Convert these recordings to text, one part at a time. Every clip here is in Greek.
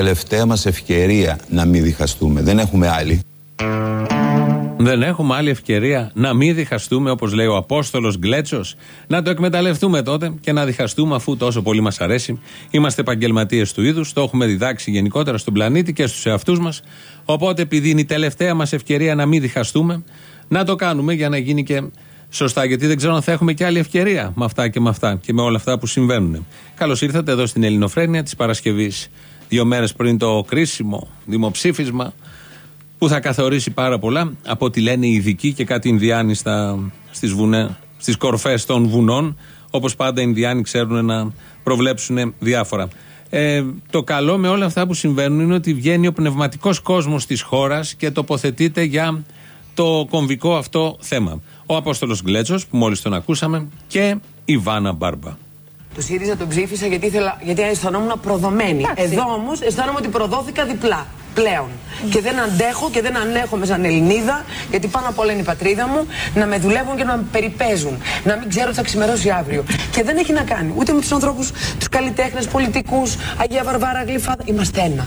είναι η τελευταία μας ευκαιρία να μην διχαστούμε. Δεν έχουμε άλλη. Δεν έχουμε άλλη ευκαιρία να μην διχαστούμε, όπως λέει ο Απόστολος Γκλέτσος. Να το εκμεταλλευτούμε τότε και να διχαστούμε αφού τόσο πολύ μας αρέσει. Είμαστε επαγγελματίες του είδους, το έχουμε διδάξει γενικότερα στον πλανήτη και στους εαυτούς μας. Οπότε, επειδή είναι η τελευταία μας ευκαιρία να μην διχαστούμε, να το κάνουμε για να γίνει και σωστά. Γιατί δεν ξέρω αν θα έχουμε και άλλη ευκαιρία με αυτά και με αυτά και με όλα αυτά που συμβαίνουν. Καλώς ήρθατε εδώ στην Ελληνοφρένεια της Παρασκευής, δύο μέρες πριν το κρίσιμο δημοψήφισμα που θα καθορίσει πάρα πολλά από ό,τι λένε οι ειδικοί και κάτι Ινδιάνοι στα, στις, βουνέ, στις κορφές των βουνών όπως πάντα οι Ινδιάνοι ξέρουν να προβλέψουν διάφορα. Ε, το καλό με όλα αυτά που συμβαίνουν είναι ότι βγαίνει ο πνευματικός κόσμος της χώρας και τοποθετείται για το κομβικό αυτό θέμα. Ο Απόστολος Γκλέτσος που μόλις τον ακούσαμε και η Βάνα Μπάρμπα. Το ΣΥΡΙΖΑ τον ψήφισα γιατί, ήθελα, γιατί αισθανόμουν προδομένη. Εδώ όμως αισθάνομαι ότι προδόθηκα διπλά πλέον. Και δεν αντέχω και δεν ανέχομαι σαν Ελληνίδα, γιατί πάνω απ' όλα είναι η πατρίδα μου, να με δουλεύουν και να με περιπέζουν. Να μην ξέρω τι θα ξημερώσει αύριο. Και δεν έχει να κάνει ούτε με τους ανθρώπους, τους καλλιτέχνες, πολιτικούς, Αγία Βαρβάρα, Γλυφάδα. Είμαστε ένα.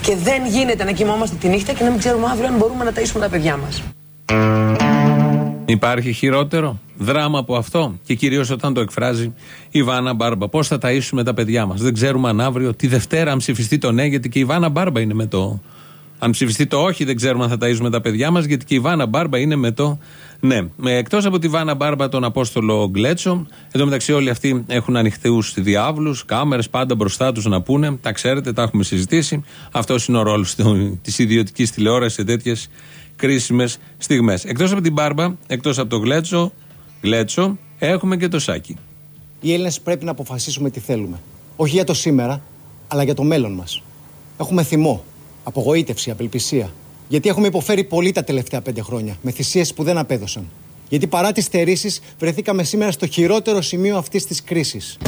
Και δεν γίνεται να κοιμόμαστε τη νύχτα και να μην ξέρουμε αύριο αν μπορούμε να ταΐσουμε τα παιδιά μας. Υπάρχει χειρότερο δράμα από αυτό; Και κυρίως όταν το εκφράζει η Βάνα Μπάρμπα. Πώς θα ταΐσουμε τα παιδιά μας; Δεν ξέρουμε αν αύριο, τη Δευτέρα, αν ψηφιστεί το ναι, γιατί και η Βάνα Μπάρμπα είναι με το. Αν ψηφιστεί το όχι, δεν ξέρουμε αν θα ταΐσουμε τα παιδιά μας, γιατί και η Βάνα Μπάρμπα είναι με το ναι. Εκτός από τη Βάνα Μπάρμπα, τον Απόστολο Γκλέτσο, εδώ μεταξύ όλοι αυτοί έχουν ανοιχτούς διάβλους, κάμερες πάντα μπροστά τους να πούνε. Τα ξέρετε, τα έχουμε συζητήσει. Αυτός είναι ο ρόλος της ιδιωτικής τηλεόρασης σε τέτοιες κρίσιμες στιγμές. Εκτός από την Μπάρμπα, εκτός από το Γλέτσο, Γλέτσο, έχουμε και το Σάκι. Οι Έλληνες πρέπει να αποφασίσουμε τι θέλουμε. Όχι για το σήμερα, αλλά για το μέλλον μας. Έχουμε θυμό, απογοήτευση, απελπισία. Γιατί έχουμε υποφέρει πολύ τα τελευταία πέντε χρόνια, με θυσίες που δεν απέδωσαν. Γιατί παρά τις στερήσεις, βρεθήκαμε σήμερα στο χειρότερο σημείο αυτής της κρίσης.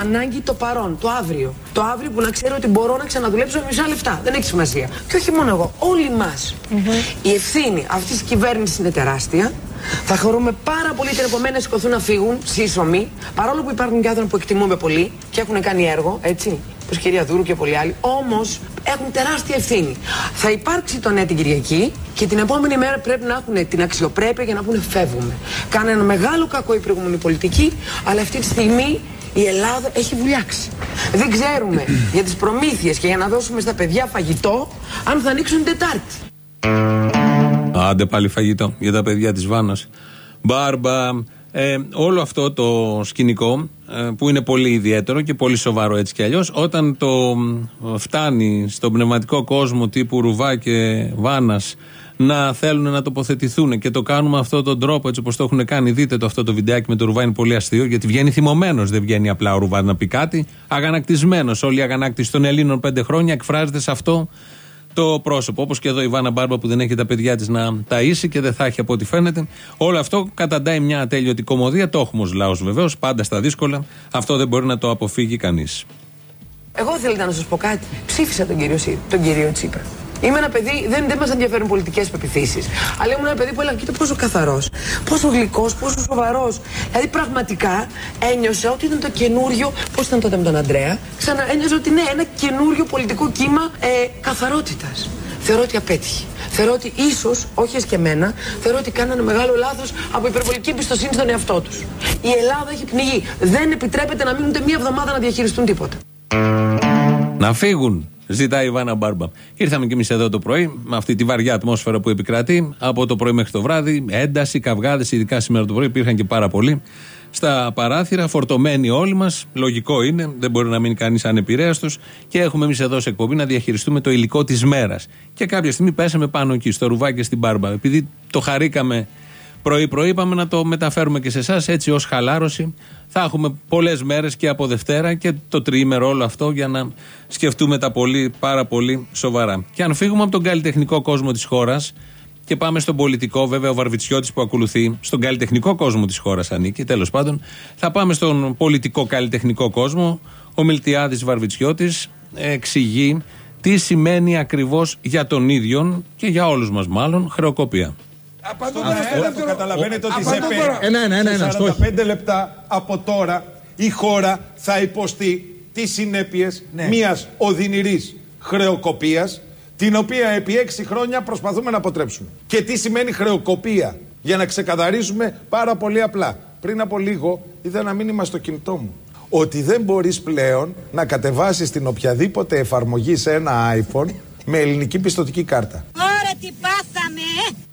Ανάγκη το παρόν, το αύριο. Το αύριο που να ξέρω ότι μπορώ να ξαναδουλέψω με μισά λεφτά. Δεν έχει σημασία. Και όχι μόνο εγώ, όλοι μας. Η ευθύνη αυτής της κυβέρνησης είναι τεράστια. Θα χαρούμε πάρα πολύ την επομένη να σηκωθούν να φύγουν σύσσωμοι, παρόλο που υπάρχουν και άνθρωποι που εκτιμούμε πολύ και έχουν κάνει έργο, έτσι. Όπως η κυρία Δούρου και πολλοί άλλοι. Όμως έχουν τεράστια ευθύνη. Θα υπάρξει το ναι την Κυριακή και την επόμενη μέρα πρέπει να έχουν την αξιοπρέπεια για να πούνε φεύγουμε. Κάνε ένα μεγάλο κακό η προηγούμενη πολιτική, αλλά αυτή τη στιγμή η Ελλάδα έχει βουλιάξει. Δεν ξέρουμε για τις προμήθειες και για να δώσουμε στα παιδιά φαγητό αν θα ανοίξουν Τετάρτη. Άντε πάλι φαγητό για τα παιδιά της Βάνας. Μπάρμπα, ε, όλο αυτό το σκηνικό ε, που είναι πολύ ιδιαίτερο και πολύ σοβαρό έτσι κι αλλιώς όταν το φτάνει στον πνευματικό κόσμο τύπου Ρουβά και Βάνας να θέλουν να τοποθετηθούν και το κάνουμε αυτόν τον τρόπο έτσι όπως το έχουν κάνει. Δείτε το αυτό το βιντεάκι με το Ρουβά είναι πολύ αστείο γιατί βγαίνει θυμωμένος. Δεν βγαίνει απλά ο Ρουβά να πει κάτι. Αγανακτισμένος. Όλη η αγανάκτηση των Ελλήνων πέντε χρόνια εκφράζεται σε αυτό το πρόσωπο. Όπως και εδώ η Βάνα Μπάρμπα που δεν έχει τα παιδιά της να ταΐσει και δεν θα έχει από ό,τι φαίνεται. Όλο αυτό καταντάει μια ατέλειωτη κομμωδία. Το έχουμε ως λαός βεβαίως, πάντα στα δύσκολα. Αυτό δεν μπορεί να το αποφύγει κανείς. Εγώ θέλετε να σας πω κάτι. Ψήφισα τον κύριο, τον κύριο Τσίπρα. Είμαι ένα παιδί, δεν, δεν μας ενδιαφέρουν πολιτικές πεπιθήσεις. Αλλά ήμουν ένα παιδί που έλεγα: Κοίτα πόσο καθαρός, πόσο γλυκός, πόσο σοβαρός. Δηλαδή πραγματικά ένιωσα ότι ήταν το καινούριο. Πώς ήταν τότε με τον Αντρέα, ξανά ένιωσα ότι είναι ένα καινούριο πολιτικό κύμα ε, καθαρότητας. Θεωρώ ότι απέτυχε. Θεωρώ ότι ίσως, όχι και εμένα, θεωρώ ότι κάνανε μεγάλο λάθος από υπερβολική εμπιστοσύνη στον εαυτό τους. Η Ελλάδα έχει πνιγεί. Δεν επιτρέπεται να μείνουν μία εβδομάδα να διαχειριστούν τίποτα. Να φύγουν. Ζητάει η Βάνα Μπάρμπα. Ήρθαμε κι εμείς εδώ το πρωί με αυτή τη βαριά ατμόσφαιρα που επικρατεί. Από το πρωί μέχρι το βράδυ, ένταση, καυγάδες, ειδικά σήμερα το πρωί υπήρχαν και πάρα πολλοί. Στα παράθυρα, φορτωμένοι όλοι μας. Λογικό είναι, δεν μπορεί να μείνει κανείς ανεπηρέαστος. Και έχουμε εμείς εδώ σε εκπομπή να διαχειριστούμε το υλικό της μέρας. Και κάποια στιγμή πέσαμε πάνω εκεί, στο ρουβάκι και στην Μπάρμπα. Επειδή το χαρήκαμε πρωί-πρωί. Είπαμε να το μεταφέρουμε και σε εσάς έτσι ως χαλάρωση. Θα έχουμε πολλές μέρες και από Δευτέρα και το τριήμερο όλο αυτό για να σκεφτούμε τα πολύ, πάρα πολύ σοβαρά. Και αν φύγουμε από τον καλλιτεχνικό κόσμο της χώρας και πάμε στον πολιτικό, βέβαια ο Βαρβιτσιώτης που ακολουθεί, στον καλλιτεχνικό κόσμο της χώρας ανήκει, τέλος πάντων. Θα πάμε στον πολιτικό καλλιτεχνικό κόσμο. Ο Μιλτιάδης Βαρβιτσιώτης εξηγεί τι σημαίνει ακριβώς για τον ίδιο και για όλους μας μάλλον χρεοκοπία. Αυτό καταλαβαίνετε ότι σε πέ- 45 λεπτά από τώρα η χώρα θα υποστεί τις συνέπειες μιας οδυνηρής χρεοκοπίας την οποία επί 6 χρόνια προσπαθούμε να αποτρέψουμε. Και τι σημαίνει χρεοκοπία; Για να ξεκαθαρίσουμε πάρα πολύ απλά. Πριν από λίγο είδα ένα μήνυμα στο κινητό μου ότι δεν μπορείς πλέον να κατεβάσεις την οποιαδήποτε εφαρμογή σε ένα iPhone με ελληνική πιστοτική κάρτα. Ωραία τι πάθαμε ε!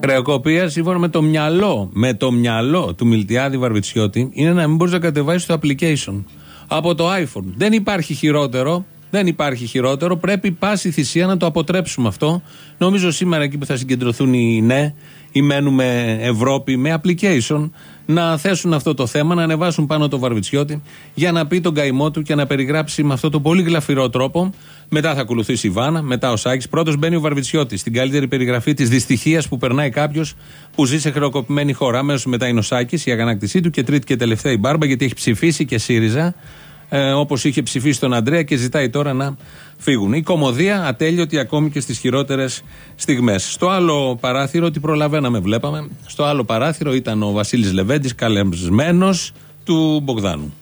Χρεοκοπία σύμφωνα με το μυαλό, με το μυαλό του Μιλτιάδη Βαρβιτσιώτη είναι να μην μπορείς να κατεβάσεις το application από το iPhone. Δεν υπάρχει χειρότερο. Δεν υπάρχει χειρότερο. Πρέπει πάση θυσία να το αποτρέψουμε αυτό. Νομίζω σήμερα εκεί που θα συγκεντρωθούν οι ναι, ή μένουμε Ευρώπη με application, να θέσουν αυτό το θέμα, να ανεβάσουν πάνω το Βαρβιτσιώτη για να πει τον καημό του και να περιγράψει με αυτό το πολύ γλαφυρό τρόπο. Μετά θα ακολουθήσει η Βάνα, μετά ο Σάκης. Πρώτος μπαίνει ο Βαρβιτσιώτης στην καλύτερη περιγραφή της δυστυχίας που περνάει κάποιος που ζει σε χρεοκοπημένη χώρα. Αμέσως μετά είναι ο Σάκης, η αγανάκτησή του και τρίτη και τελευταία η Μπάρμπα γιατί έχει ψηφίσει και ΣΥΡΙΖΑ ε, όπως είχε ψηφίσει τον Αντρέα και ζητάει τώρα να φύγουν. Η κομμωδία ατέλειωτη ακόμη και στις χειρότερες στιγμές. Στο άλλο παράθυρο, ότι προλαβαίναμε, βλέπαμε. Στο άλλο παράθυρο ήταν ο Βασίλης Λεβέντης, καλεσμένος του Μπογδάνου.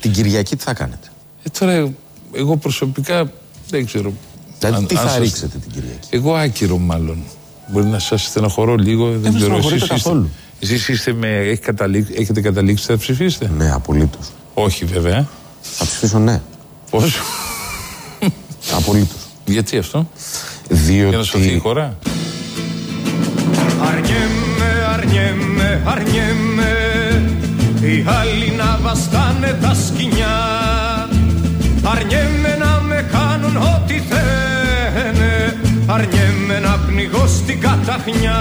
Την Κυριακή τι θα κάνετε; Ε, τώρα, εγώ προσωπικά δεν ξέρω. Δηλαδή, αν- τι αν θα σας- ρίξετε την Κυριακή; Εγώ άκυρο μάλλον. Μπορεί να σας στενοχωρώ λίγο. Δεν, με ξέρω. στενοχωρείτε Εσείς είστε, καθόλου. εσείς είστε με, έχει καταλήξει, έχετε καταλήξει, θα ψηφίσετε; Ναι, απολύτως. Όχι βέβαια. Θα ψηφίσω ναι. Πώ. Απολύτως. Γιατί αυτό; Διότι. Για να σωθεί η χώρα; Αρνιέμαι, αρνιέμαι, αρνιέμαι Οι άλλοι να βαστάνε τα σκοινιά Αρνιέμαι να με κάνουν ό,τι θένε Αρνιέμαι να πνιγώ στην καταχνιά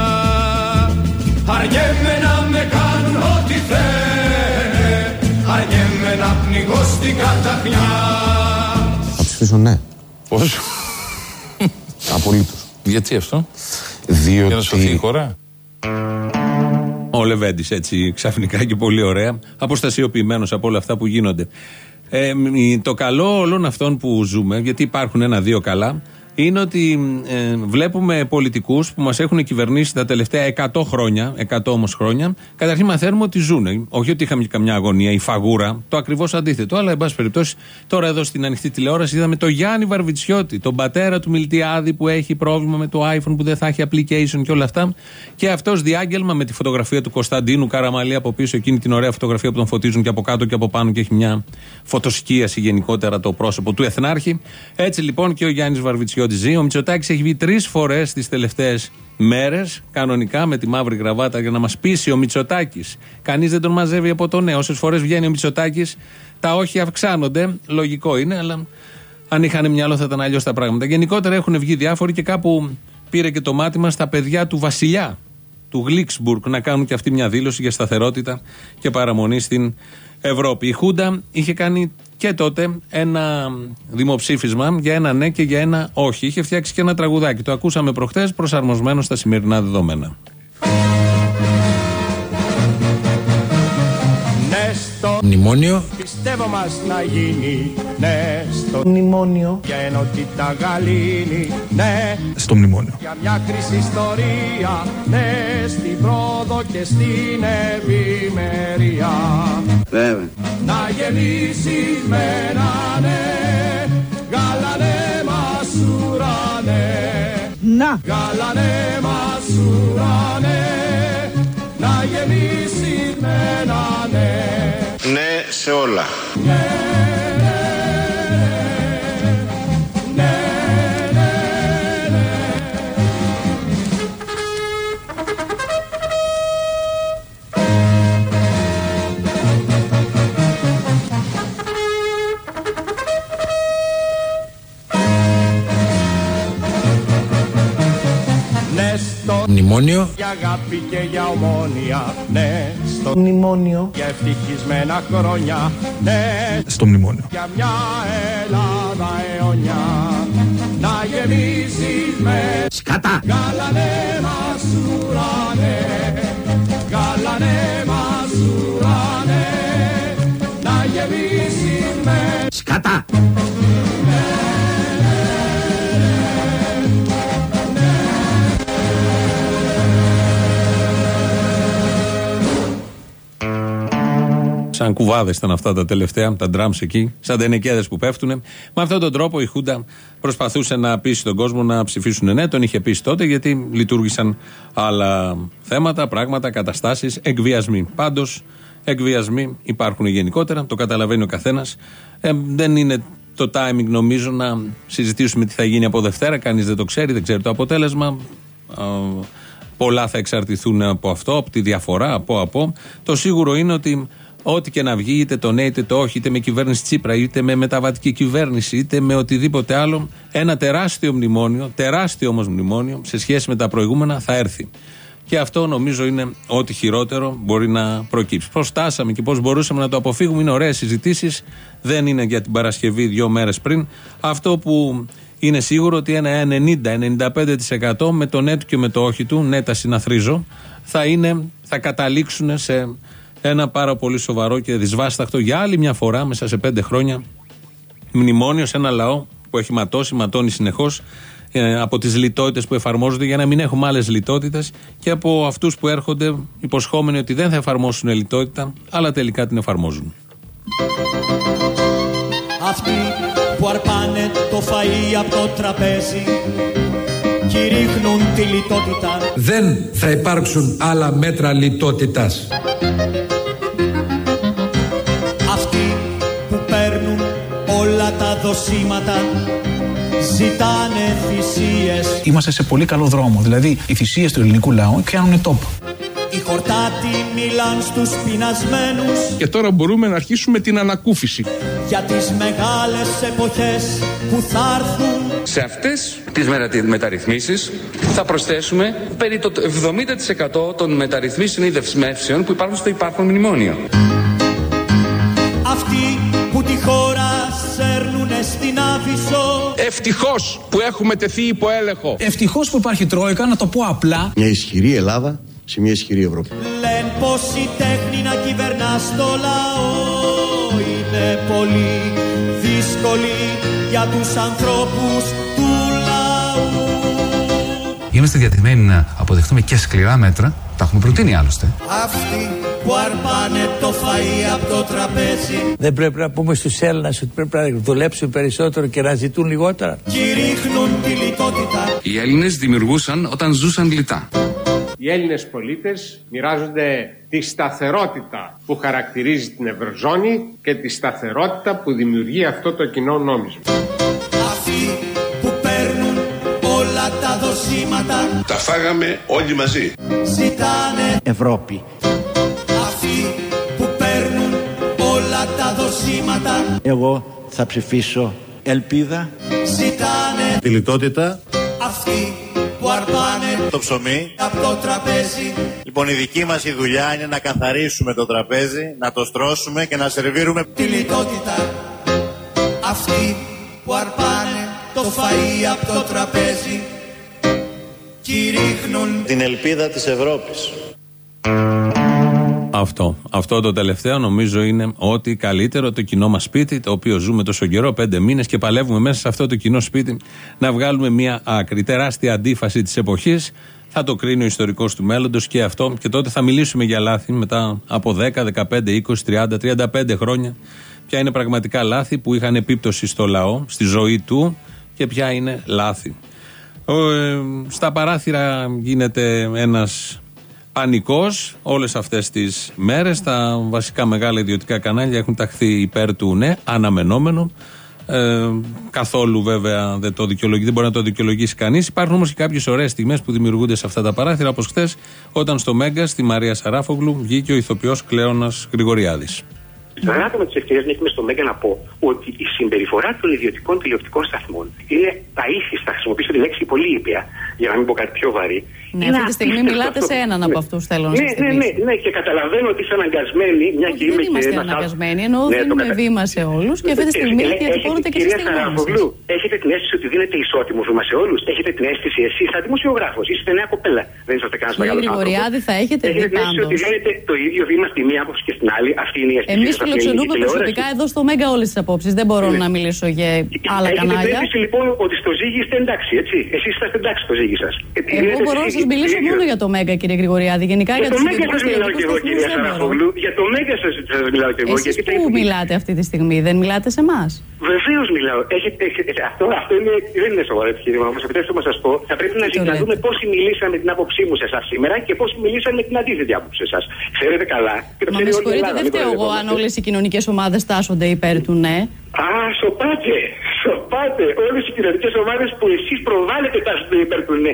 Αρνιέμαι να με κάνουν ό,τι θένε Αρνιέμαι να πνιγώ στην καταχνιά Θα ψηφίσω ναι. Πώ. Απολύτως. Γιατί αυτό; Διότι. Για να σωθεί η χώρα; Ο Λεβέντης έτσι ξαφνικά και πολύ ωραία, αποστασιοποιημένος από όλα αυτά που γίνονται. Ε, μ, το καλό όλων αυτών που ζούμε, γιατί υπάρχουν ένα-δύο καλά, είναι ότι ε, βλέπουμε πολιτικούς που μας έχουν κυβερνήσει τα τελευταία 100 χρόνια, 100 όμως χρόνια, καταρχήν μαθαίνουμε ότι ζουν. Όχι ότι είχαμε και καμιά αγωνία ή φαγούρα, το ακριβώς αντίθετο. Αλλά, εν πάση περιπτώσει, τώρα εδώ στην ανοιχτή τηλεόραση είδαμε τον Γιάννη Βαρβιτσιώτη, τον πατέρα του Μιλτιάδη που έχει πρόβλημα με το iPhone που δεν θα έχει application και όλα αυτά. Και αυτός διάγγελμα με τη φωτογραφία του Κωνσταντίνου Καραμαλή από πίσω, εκείνη την ωραία φωτογραφία που τον φωτίζουν και από κάτω και από πάνω και έχει μια φωτοσκίαση γενικότερα το πρόσωπο του Εθνάρχη. Έτσι λοιπόν και ο Γιάννης Βαρβιτσιώτη ζει. Ο Μητσοτάκης έχει βγει τρεις φορές τις τελευταίες μέρες, κανονικά με τη μαύρη γραβάτα για να μας πείσει ο Μητσοτάκης. Κανείς δεν τον μαζεύει από το νέο. Όσες φορές βγαίνει ο Μητσοτάκης, τα όχι αυξάνονται. Λογικό είναι, αλλά αν είχαν μυαλό θα ήταν αλλιώς τα πράγματα. Γενικότερα έχουν βγει διάφοροι και κάπου πήρε και το μάτι στα παιδιά του Βασιλιά του Γλίξμπουργκ να κάνουν και αυτή μια δήλωση για σταθερότητα και παραμονή στην Ευρώπη. Η Χούντα είχε κάνει και τότε ένα δημοψήφισμα για ένα ναι και για ένα όχι. Είχε φτιάξει και ένα τραγουδάκι. Το ακούσαμε προχθές προσαρμοσμένο στα σημερινά δεδομένα. Μνημόνιο. πιστεύω μας να γίνει Ναι στο Μνημόνιο. για ενότητα γαλήνη Ναι Στο μνημόνιο. για μια χρυσή ιστορία Ναι στην πρόοδο και στην ευημερία Βέβαια. Να γεμίσεις με ένα ναι Γαλανέ μας ουρανέ Να Γαλανέ μας ουρανέ Να γεμίσεις με ένα ναι Ναι σε όλα. Μνημόνιο. Για αγάπη και για ομόνια, ναι, στο Μνημόνιο. για ευτυχισμένα χρόνια, ναι, Στο μνημόνιο. για μια Ελλάδα αιώνια. Να γεμίσεις με Σκατά. γαλανέ μας ουρανέ, γαλανέ μας ουρανέ. Να γεμίσεις με Σκατά. Σαν κουβάδες ήταν αυτά τα τελευταία, τα ντράμ εκεί, σαν τενεκέδε που πέφτουν. Με αυτόν τον τρόπο η Χούντα προσπαθούσε να πείσει τον κόσμο να ψηφίσουν ναι. Τον είχε πείσει τότε γιατί λειτουργήσαν άλλα θέματα, πράγματα, καταστάσεις, εκβιασμοί. Πάντως, εκβιασμοί υπάρχουν γενικότερα, το καταλαβαίνει ο καθένας. Ε, δεν είναι το timing νομίζω να συζητήσουμε τι θα γίνει από Δευτέρα. Κανείς δεν το ξέρει, δεν ξέρει το αποτέλεσμα. Α, Πολλά θα εξαρτηθούν από αυτό, από τη διαφορά, από από. Το σίγουρο είναι ότι ό,τι και να βγει, είτε το ναι είτε το όχι, είτε με κυβέρνηση Τσίπρα, είτε με μεταβατική κυβέρνηση, είτε με οτιδήποτε άλλο, ένα τεράστιο μνημόνιο, τεράστιο όμως μνημόνιο, σε σχέση με τα προηγούμενα, θα έρθει. Και αυτό νομίζω είναι ό,τι χειρότερο μπορεί να προκύψει. Πώς φτάσαμε και πώς μπορούσαμε να το αποφύγουμε είναι ωραίες συζητήσεις. Δεν είναι για την Παρασκευή δύο μέρες πριν. Αυτό που είναι σίγουρο ότι ένα 90-95% με το ναι του και με το όχι του, ναι τα συναθρίζω, θα, είναι, θα καταλήξουν σε ένα πάρα πολύ σοβαρό και δυσβάσταχτο για άλλη μια φορά μέσα σε πέντε χρόνια μνημόνιο σε ένα λαό που έχει ματώσει, ματώνει συνεχώς από τις λιτότητες που εφαρμόζονται για να μην έχουμε άλλες λιτότητες και από αυτούς που έρχονται υποσχόμενοι ότι δεν θα εφαρμόσουν λιτότητα, αλλά τελικά την εφαρμόζουν. Αυτοί που αρπάνε το φαΐ από το τραπέζι κηρύχνουν τη λιτότητα Δεν θα υπάρξουν άλλα μέτρα λιτότητας. Όλα τα δοσήματα ζητάνε θυσίες Είμαστε σε πολύ καλό δρόμο. Δηλαδή, οι θυσίες του ελληνικού λαού πιάνουν τόπο. Οι χορτάτοι μιλάν στους πεινασμένους Και τώρα μπορούμε να αρχίσουμε την ανακούφιση. για τις μεγάλες εποχές που θα έρθουν Σε αυτές τις μετα- μεταρρυθμίσεις θα προσθέσουμε περί το 70% των μεταρρυθμίσεων ή δεσμεύσεων που υπάρχουν στο υπάρχον μνημόνιο. Στην Άβυσσο Ευτυχώς που έχουμε τεθεί υπό έλεγχο. Ευτυχώς που υπάρχει Τρόικα, να το πω απλά. Μια ισχυρή Ελλάδα σε μια ισχυρή Ευρώπη. Λένε πως η τέχνη να κυβερνά στο λαό είναι πολύ δύσκολη για τους ανθρώπους του λαού. Είμαστε διατεθειμένοι να αποδεχτούμε και σκληρά μέτρα. Τα έχουμε προτείνει άλλωστε. Αυτοί που αρπάνε το φαΐ από το τραπέζι Δεν πρέπει να πούμε στους Έλληνες ότι πρέπει να δουλέψουν περισσότερο και να ζητούν λιγότερα. κηρύχνουν τη λιτότητα Οι Έλληνες δημιουργούσαν όταν ζούσαν λιτά. Οι Έλληνες πολίτες μοιράζονται τη σταθερότητα που χαρακτηρίζει την Ευρωζώνη και τη σταθερότητα που δημιουργεί αυτό το κοινό νόμισμα. Όλα τα δοσήματα Τα φάγαμε όλοι μαζί. ζητάνε Ευρώπη. Αυτοί που παίρνουν όλα τα δοσήματα Εγώ θα ψηφίσω ελπίδα. ζητάνε Τη λιτότητα. Αυτοί που αρπάνε Το ψωμί. από το τραπέζι Λοιπόν η δική μας η δουλειά είναι να καθαρίσουμε το τραπέζι, να το στρώσουμε και να σερβίρουμε τη λιτότητα Αυτοί που αρπάνε το φαΐ από το τραπέζι κηρύχνουν την ελπίδα της Ευρώπης. Αυτό. Αυτό το τελευταίο νομίζω είναι ότι καλύτερο το κοινό μας σπίτι, το οποίο ζούμε τόσο καιρό, πέντε μήνες και παλεύουμε μέσα σε αυτό το κοινό σπίτι να βγάλουμε μια άκρη. Τεράστια αντίφαση της εποχής. Θα το κρίνει ο ιστορικός του μέλλοντος και αυτό. Και τότε θα μιλήσουμε για λάθη μετά από 10, 15, 20, 30, 35 χρόνια. Ποια είναι πραγματικά λάθη που είχαν επίπτωση στο λαό, στη ζωή του και ποια είναι λάθη. Ο, ε, στα παράθυρα γίνεται ένας πανικός όλες αυτές τις μέρες. Τα βασικά μεγάλα ιδιωτικά κανάλια έχουν ταχθεί υπέρ του ναι, αναμενόμενο. Ε, καθόλου βέβαια δεν, το δικαιολογεί, δεν μπορεί να το δικαιολογήσει κανείς. Υπάρχουν όμως και κάποιες ωραίες στιγμές που δημιουργούνται σε αυτά τα παράθυρα, όπως χθες, όταν στο Μέγκα, στη Μαρία Σαράφογλου, βγήκε ο ηθοποιός Κλέονα Γρηγοριάδης. Δράτω με τις ευκαιρίες να έχουμε στο Μέγκα να πω ότι η συμπεριφορά των ιδιωτικών τηλεοπτικών σταθμών είναι τα ήθιστα, θα χρησιμοποιήσω τη λέξη πολύ ήπια, για να μην πω κάτι πιο βαρύ. Ναι, είναι αυτή τη στιγμή απίστευτο μιλάτε αυτό. σε έναν από αυτούς, θέλω να ναι, σας ναι, ναι, θυμίσω. ναι, και καταλαβαίνω ότι είσαι αναγκασμένοι, μια και είμαι Δεν και είμαστε ένας άλλος- αναγκασμένοι, ενώ Ναι, το δίνουμε κατα- βήμα σε όλους και αυτή τη στιγμή Ε, διατυπώνετε και εσείς Κυρία τη γνώμη Σαραγωγλού, σας. έχετε την αίσθηση ότι δίνετε ισότιμο βήμα σε όλους. Έχετε την αίσθηση εσείς, σαν δημοσιογράφος, είστε νέα κοπέλα. Δεν είσαστε κανένας Κύριε μεγάλος Γρηγοριάδη, θα έχετε δει Έχετε την αίσθηση πάντως. ότι δίνετε το ίδιο βήμα στη μία άποψη και στην άλλη. Αυτή είναι η αίσθηση. Εμεί σας από την φιλοξενούμε ελληνική τηλεόραση. προσωπικά εδώ στο Μέγκα όλες τις απόψεις. Δεν μπορώ Ναι. να μιλήσω για άλλα Έχετε την κανάλια. αίσθηση λοιπόν ότι στο ζύγι είστε εντάξει, έτσι. Εσείς είστε εντάξει στο ζύγι σας. Εγώ μπορώ να σας μιλήσω μόνο για το Μέγκα, κύριε Γρηγοριάδη. Γενικά για Για του το Μέγκα ιδιωτικού σας μιλάω και εγώ, τηλεοπτικού κυρία δεν μπορώ. Σαραγωγλού. Για το Μέγκα σας μιλάω και εγώ. Εσείς γιατί πού μιλάτε αυτή τη στιγμή, δεν μιλάτε σε εμάς; Βεβαίως μιλάω. Έχετε, έχετε, αυτό, αυτό είναι, δεν είναι σοβαρό επιχείρημα. Όμως, επιτρέψτε μου να σας πω, θα πρέπει να, Τι το να λέτε. δούμε πόσοι μιλήσαμε την άποψή μου σε εσάς σήμερα και πόσοι μιλήσαμε την αντίθετη άποψη σε εσάς. Ξέρετε καλά. Και το Μα ξέρει με όλη η συγχωρείτε, Ελλάδα, δεν μην φταίω εγώ αν κοροϊδευόμαστε. όλες οι κοινωνικές ομάδες τάσσονται υπέρ του ναι. Α, σοπάτε! Σοπάτε! Όλες οι κοινωνικές ομάδες που εσείς προβάλλετε τα υπέρ του ναι.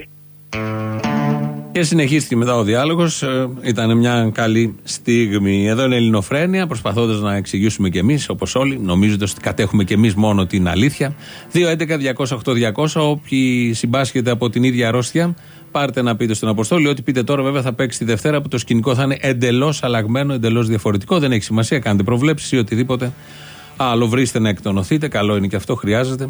Και συνεχίστηκε μετά ο διάλογος. Ήταν μια καλή στιγμή. Εδώ είναι η Ελληνοφρένεια, προσπαθώντας να εξηγήσουμε κι εμείς, όπως όλοι, νομίζοντας ότι κατέχουμε κι εμείς μόνο την αλήθεια. 2.11.208.200. Όποιοι συμπάσχετε από την ίδια αρρώστια, πάρτε να πείτε στον Αποστόλη. Ό,τι πείτε τώρα, βέβαια, θα παίξει τη Δευτέρα που το σκηνικό θα είναι εντελώς αλλαγμένο, εντελώς διαφορετικό. Δεν έχει σημασία, κάντε προβλέψεις ή οτιδήποτε άλλο βρίστε να εκτονωθείτε. Καλό είναι και αυτό, χρειάζεται.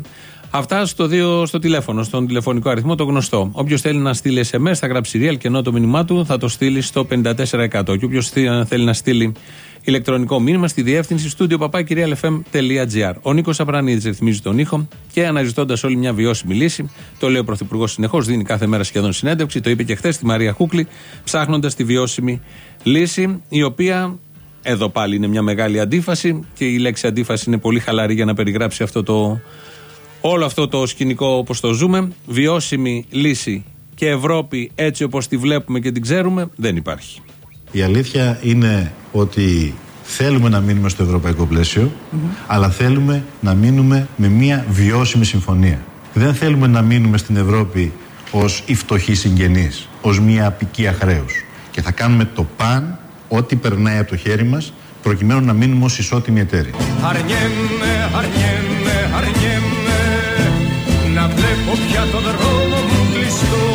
Αυτά στο, δύο, στο τηλέφωνο, στον τηλεφωνικό αριθμό, το γνωστό. Όποιος θέλει να στείλει SMS, θα γράψει real και ενώ το μήνυμά του θα το στείλει στο 54%. Και όποιος θέλει να στείλει ηλεκτρονικό μήνυμα στη διεύθυνση studio papakirialfm.gr. Ο Νίκος Απρανίδης ρυθμίζει τον ήχο και αναζητώντας όλη μια βιώσιμη λύση, το λέει ο Πρωθυπουργός συνεχώς, δίνει κάθε μέρα σχεδόν συνέντευξη, το είπε και χθες στη Μαρία Χούκλη, ψάχνοντας τη βιώσιμη λύση, η οποία εδώ πάλι είναι μια μεγάλη αντίφαση και η λέξη αντίφαση είναι πολύ χαλαρή για να περιγράψει αυτό το, όλο αυτό το σκηνικό όπως το ζούμε. Βιώσιμη λύση και Ευρώπη έτσι όπως τη βλέπουμε και την ξέρουμε δεν υπάρχει. Η αλήθεια είναι ότι θέλουμε να μείνουμε στο ευρωπαϊκό πλαίσιο, αλλά θέλουμε να μείνουμε με μια βιώσιμη συμφωνία. Δεν θέλουμε να μείνουμε στην Ευρώπη ως οι φτωχοί συγγενείς, ως μια απικία χρέους. Και θα κάνουμε το παν, ό,τι περνάει από το χέρι μας, προκειμένου να μείνουμε ως ισότιμοι εταίροι. Αρνιέμαι, αρνιέμαι, αρνιέμαι Να βλέπω πια το δρόμο μου κλειστό